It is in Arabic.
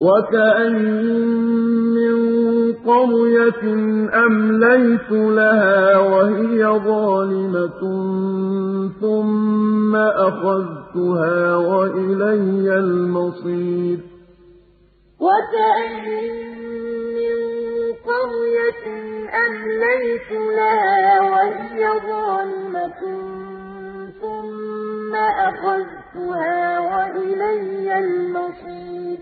وَكَأَيِّن مِّن قَرْيَةٍ أَمْلَيْتُ لَهَا وَهِيَ ظَالِمَةٌ ثُمَّ أَخَذْتُهَا وَإِلَيَّ الْمَصِيرُ وَكَأَيِّن مِّن قَرْيَةٍ أَمْلَيْتُ لَهَا وَهِيَ ظَالِمَةٌ ثُمَّ أَخَذْتُهَا وَإِلَيَّ الْمَصِيرُ